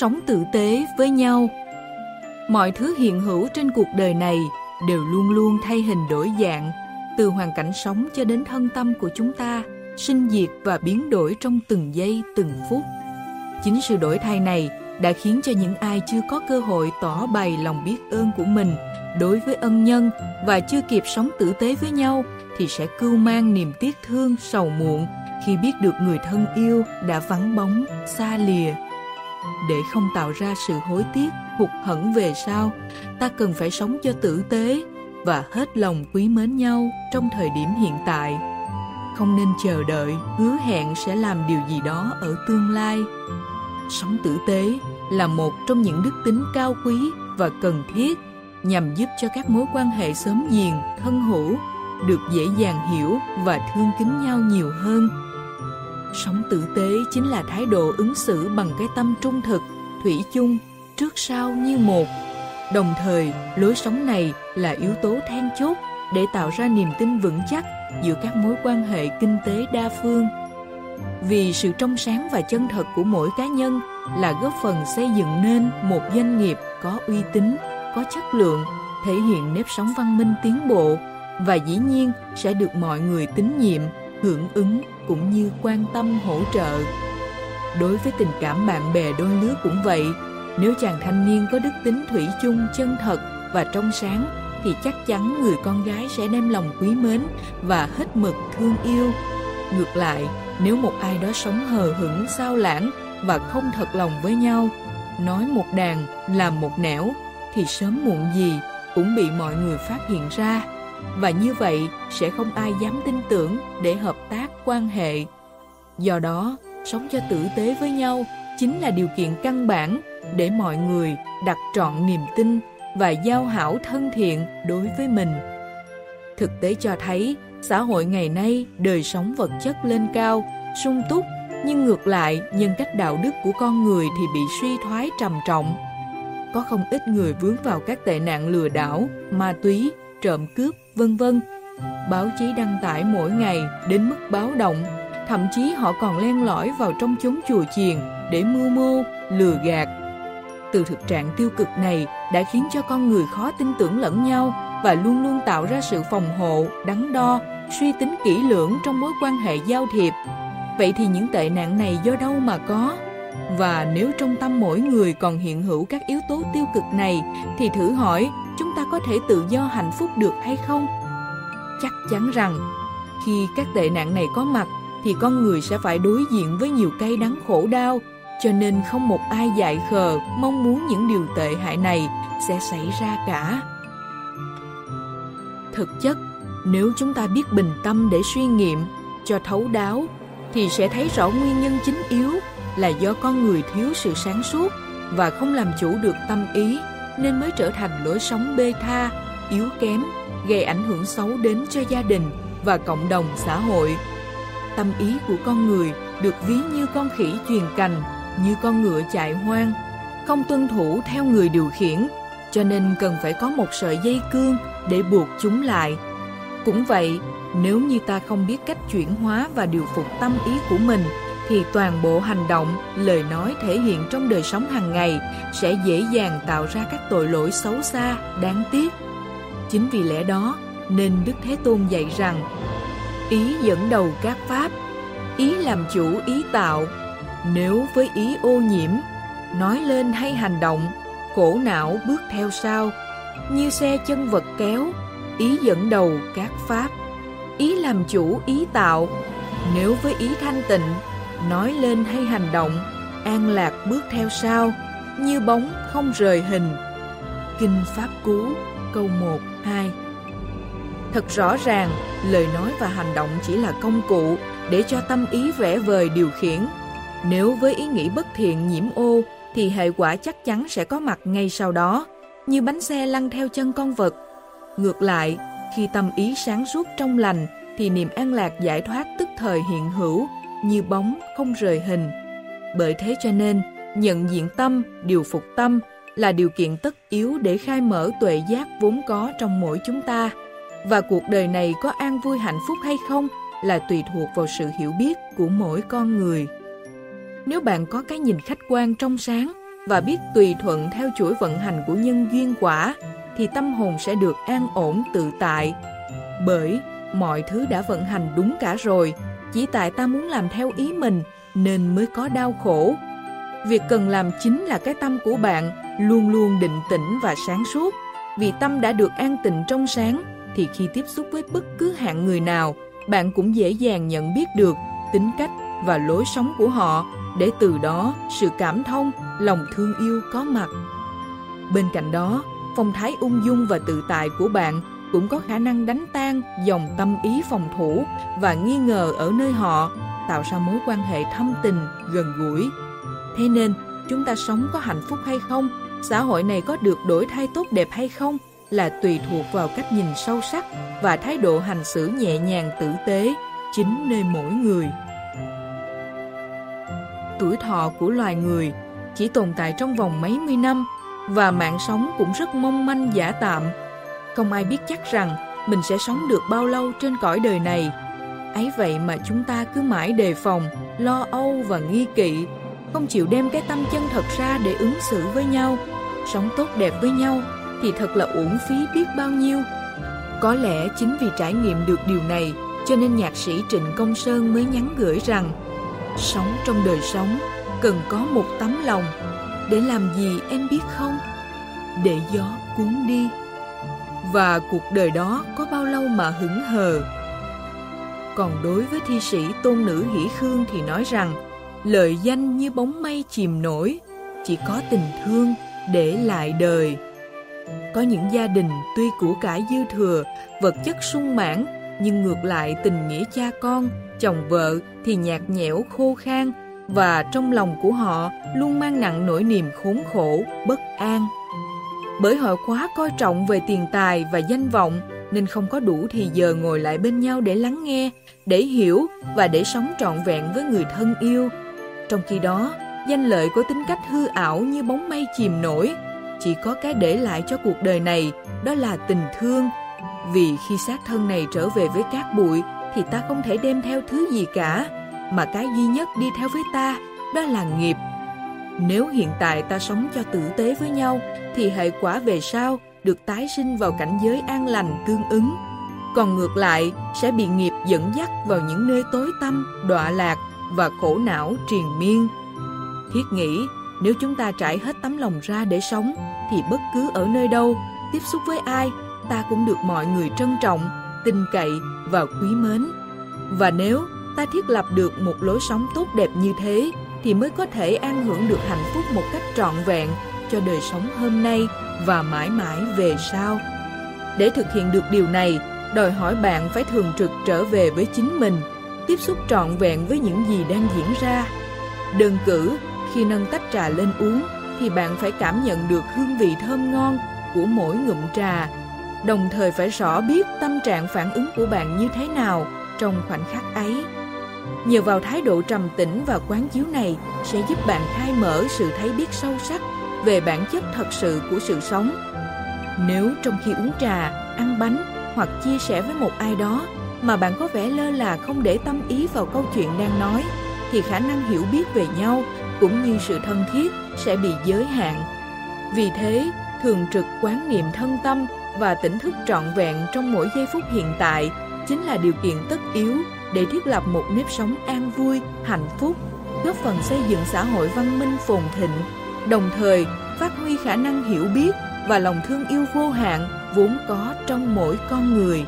sống tử tế với nhau. Mọi thứ hiện hữu trên cuộc đời này đều luôn luôn thay hình đổi dạng, từ hoàn cảnh sống cho đến thân tâm của chúng ta, sinh diệt và biến đổi trong từng giây từng phút. Chính sự đổi thay này đã khiến cho những ai chưa có cơ hội tỏ bày lòng biết ơn của mình đối với ân nhân và chưa kịp sống tử tế với nhau thì sẽ cưu mang niềm tiếc thương sầu muộn khi biết được người thân yêu đã vắng bóng xa lìa để không tạo ra sự hối tiếc, hụt hẫng về sau. Ta cần phải sống cho tử tế và hết lòng quý mến nhau trong thời điểm hiện tại. Không nên chờ đợi, hứa hẹn sẽ làm điều gì đó ở tương lai. Sống tử tế là một trong những đức tính cao quý và cần thiết, nhằm giúp cho các mối quan hệ sớm giềng thân hữu, được dễ dàng hiểu và thương kính nhau nhiều hơn sống tử tế chính là thái độ ứng xử bằng cái tâm trung thực, thủy chung, trước sau như một. Đồng thời, lối sống này là yếu tố then chốt để tạo ra niềm tin vững chắc giữa các mối quan hệ kinh tế đa phương. Vì sự trong sáng và chân thật của mỗi cá nhân là góp phần xây dựng nên một doanh nghiệp có uy tín, có chất lượng, thể hiện nếp sống văn minh tiến bộ và dĩ nhiên sẽ được mọi người tín nhiệm, hưởng ứng cũng như quan tâm hỗ trợ. Đối với tình cảm bạn bè đôi lứa cũng vậy, nếu chàng thanh niên có đức tính thủy chung, chân thật và trong sáng, thì chắc chắn người con gái sẽ đem lòng quý mến và hết mực thương yêu. Ngược lại, nếu một ai đó sống hờ hững, sao lãng và không thật lòng với nhau, nói một đàn, làm một nẻo, thì sớm muộn gì cũng bị mọi người phát hiện ra và như vậy sẽ không ai dám tin tưởng để hợp tác quan hệ. Do đó, sống cho tử tế với nhau chính là điều kiện căn bản để mọi người đặt trọn niềm tin và giao hảo thân thiện đối với mình. Thực tế cho thấy, xã hội ngày nay đời sống vật chất lên cao, sung túc, nhưng ngược lại, nhân cách đạo đức của con người thì bị suy thoái trầm trọng. Có không ít người vướng vào các tệ nạn lừa đảo, ma túy, trộm cướp vân vân. Báo chí đăng tải mỗi ngày đến mức báo động, thậm chí họ còn len lỏi vào trong chốn chùa chiền để mưu mô, lừa gạt. Từ thực trạng tiêu cực này đã khiến cho con người khó tin tưởng lẫn nhau và luôn luôn tạo ra sự phòng hộ, đắn đo, suy tính kỹ lưỡng trong mối quan hệ giao thiệp. Vậy thì những tệ nạn này do đâu mà có? Và nếu trong tâm mỗi người còn hiện hữu các yếu tố tiêu cực này, thì thử hỏi chúng ta có thể tự do hạnh phúc được hay không? Chắc chắn rằng, khi các tệ nạn này có mặt, thì con người sẽ phải đối diện với nhiều cay đắng khổ đau. Cho nên không một ai dại khờ mong muốn những điều tệ hại này sẽ xảy ra cả. Thực chất, nếu chúng ta biết bình tâm để suy nghiệm, cho thấu đáo, thì sẽ thấy rõ nguyên nhân chính yếu là do con người thiếu sự sáng suốt và không làm chủ được tâm ý nên mới trở thành lối sống bê tha, yếu kém, gây ảnh hưởng xấu đến cho gia đình và cộng đồng xã hội. Tâm ý của con người được ví như con khỉ truyền cành, như con ngựa chạy hoang, không tuân thủ theo người điều khiển, cho nên cần phải có một sợi dây cương để buộc chúng lại. Cũng vậy, nếu như ta không biết cách chuyển hóa và điều phục tâm ý của mình thì toàn bộ hành động, lời nói thể hiện trong đời sống hàng ngày sẽ dễ dàng tạo ra các tội lỗi xấu xa, đáng tiếc. Chính vì lẽ đó nên Đức Thế Tôn dạy rằng ý dẫn đầu các pháp, ý làm chủ ý tạo, nếu với ý ô nhiễm, nói lên hay hành động, khổ não bước theo sau, như xe chân vật kéo, ý dẫn đầu các pháp, ý làm chủ ý tạo, nếu với ý thanh tịnh nói lên hay hành động, an lạc bước theo sau, như bóng không rời hình. Kinh Pháp Cú, câu 1, 2 Thật rõ ràng, lời nói và hành động chỉ là công cụ để cho tâm ý vẽ vời điều khiển. Nếu với ý nghĩ bất thiện nhiễm ô, thì hệ quả chắc chắn sẽ có mặt ngay sau đó, như bánh xe lăn theo chân con vật. Ngược lại, khi tâm ý sáng suốt trong lành, thì niềm an lạc giải thoát tức thời hiện hữu, như bóng không rời hình. Bởi thế cho nên, nhận diện tâm, điều phục tâm là điều kiện tất yếu để khai mở tuệ giác vốn có trong mỗi chúng ta. Và cuộc đời này có an vui hạnh phúc hay không là tùy thuộc vào sự hiểu biết của mỗi con người. Nếu bạn có cái nhìn khách quan trong sáng, và biết tùy thuận theo chuỗi vận hành của nhân duyên quả, thì tâm hồn sẽ được an ổn tự tại. Bởi mọi thứ đã vận hành đúng cả rồi, chỉ tại ta muốn làm theo ý mình nên mới có đau khổ. Việc cần làm chính là cái tâm của bạn luôn luôn định tĩnh và sáng suốt. Vì tâm đã được an tịnh trong sáng, thì khi tiếp xúc với bất cứ hạng người nào, bạn cũng dễ dàng nhận biết được tính cách và lối sống của họ để từ đó sự cảm thông, lòng thương yêu có mặt. Bên cạnh đó, phong thái ung dung và tự tại của bạn cũng có khả năng đánh tan dòng tâm ý phòng thủ và nghi ngờ ở nơi họ, tạo ra mối quan hệ thâm tình, gần gũi. Thế nên, chúng ta sống có hạnh phúc hay không, xã hội này có được đổi thay tốt đẹp hay không là tùy thuộc vào cách nhìn sâu sắc và thái độ hành xử nhẹ nhàng tử tế chính nơi mỗi người. Tuổi thọ của loài người chỉ tồn tại trong vòng mấy mươi năm và mạng sống cũng rất mong manh giả tạm. Không ai biết chắc rằng mình sẽ sống được bao lâu trên cõi đời này. Ấy vậy mà chúng ta cứ mãi đề phòng, lo âu và nghi kỵ, không chịu đem cái tâm chân thật ra để ứng xử với nhau, sống tốt đẹp với nhau thì thật là uổng phí biết bao nhiêu. Có lẽ chính vì trải nghiệm được điều này cho nên nhạc sĩ Trịnh Công Sơn mới nhắn gửi rằng Sống trong đời sống cần có một tấm lòng Để làm gì em biết không? Để gió cuốn đi và cuộc đời đó có bao lâu mà hững hờ Còn đối với thi sĩ tôn nữ Hỷ Khương thì nói rằng Lời danh như bóng mây chìm nổi Chỉ có tình thương để lại đời có những gia đình tuy của cải dư thừa, vật chất sung mãn, nhưng ngược lại tình nghĩa cha con, chồng vợ thì nhạt nhẽo khô khan và trong lòng của họ luôn mang nặng nỗi niềm khốn khổ, bất an. Bởi họ quá coi trọng về tiền tài và danh vọng nên không có đủ thì giờ ngồi lại bên nhau để lắng nghe, để hiểu và để sống trọn vẹn với người thân yêu. Trong khi đó, danh lợi có tính cách hư ảo như bóng mây chìm nổi, chỉ có cái để lại cho cuộc đời này đó là tình thương. Vì khi xác thân này trở về với cát bụi thì ta không thể đem theo thứ gì cả mà cái duy nhất đi theo với ta đó là nghiệp nếu hiện tại ta sống cho tử tế với nhau thì hệ quả về sau được tái sinh vào cảnh giới an lành tương ứng còn ngược lại sẽ bị nghiệp dẫn dắt vào những nơi tối tăm đọa lạc và khổ não triền miên thiết nghĩ nếu chúng ta trải hết tấm lòng ra để sống, thì bất cứ ở nơi đâu, tiếp xúc với ai, ta cũng được mọi người trân trọng, tin cậy và quý mến. Và nếu ta thiết lập được một lối sống tốt đẹp như thế, thì mới có thể an hưởng được hạnh phúc một cách trọn vẹn cho đời sống hôm nay và mãi mãi về sau. Để thực hiện được điều này, đòi hỏi bạn phải thường trực trở về với chính mình, tiếp xúc trọn vẹn với những gì đang diễn ra. Đơn cử, khi nâng tách trà lên uống thì bạn phải cảm nhận được hương vị thơm ngon của mỗi ngụm trà, đồng thời phải rõ biết tâm trạng phản ứng của bạn như thế nào trong khoảnh khắc ấy. Nhờ vào thái độ trầm tĩnh và quán chiếu này sẽ giúp bạn khai mở sự thấy biết sâu sắc về bản chất thật sự của sự sống. Nếu trong khi uống trà, ăn bánh hoặc chia sẻ với một ai đó mà bạn có vẻ lơ là không để tâm ý vào câu chuyện đang nói, thì khả năng hiểu biết về nhau cũng như sự thân thiết sẽ bị giới hạn. Vì thế, thường trực quán niệm thân tâm và tỉnh thức trọn vẹn trong mỗi giây phút hiện tại chính là điều kiện tất yếu để thiết lập một nếp sống an vui, hạnh phúc, góp phần xây dựng xã hội văn minh phồn thịnh, đồng thời phát huy khả năng hiểu biết và lòng thương yêu vô hạn vốn có trong mỗi con người.